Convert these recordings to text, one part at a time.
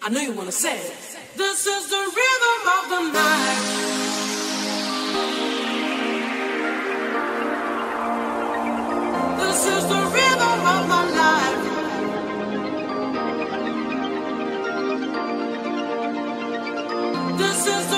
I know you wanna say This is the rhythm of the night. This is the rhythm of my life. This is the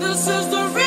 This is the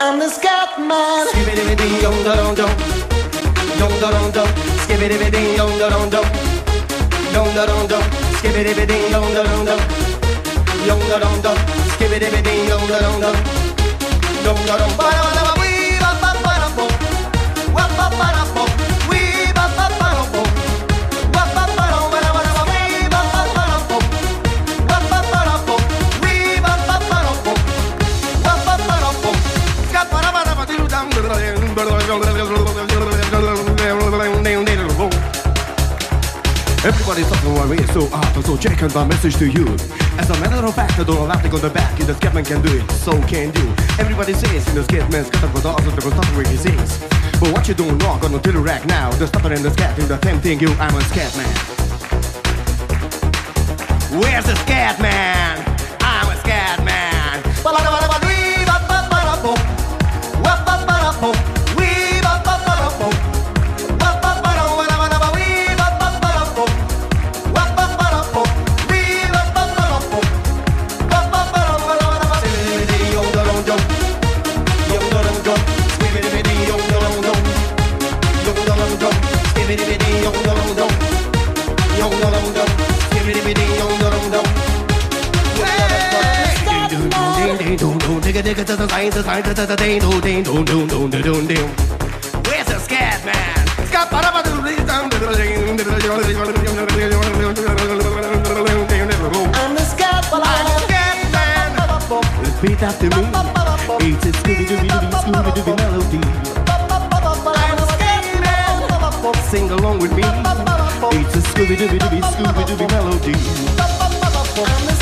I'm the scat man. Skibbity dong dong dong. Dong dong dong. Dong dong dong. Dong dong dong. Dong dong dong. Everybody's talking one way, so hard, so check out my message to you. As a matter of fact, I don't have to go the back, the Scatman can do it, so can you. Everybody says, in the Scatman's got the also the where he says. But what you don't know, gonna tell you right now, the stutter and the scat the same thing, you, I'm a Scatman. Where's the Scatman? I'm a Scatman. Where's the Scatman? I'm the scat Repeat after me. It's a Scooby-Dooby-Dooby, Scooby-Dooby melody. Sing along with me. It's a Scooby-Dooby-Dooby, Scooby-Dooby melody. I'm the